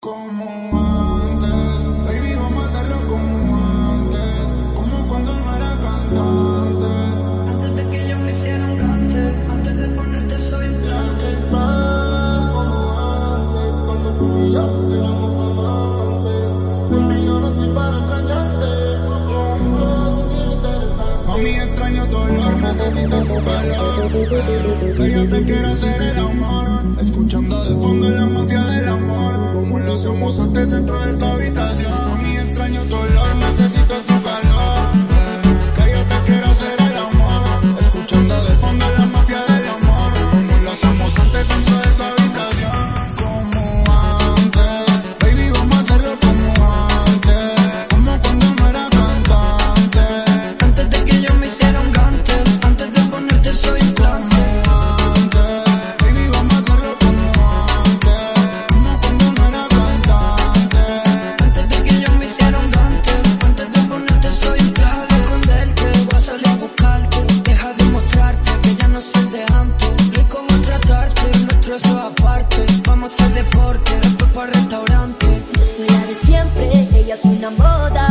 Como antes, baby, vamos a hacerlo como antes, como cuando no era cantante. Antes de que yo me hiciera un cante, antes de ponerte soy implante. Como antes, cuando tú y yo éramos amantes. Baby, yo no estoy para extrañarte. Mami, extraño tu olor, necesito tu calor. Que yo te quiero hacer el amor, escuchando no no more.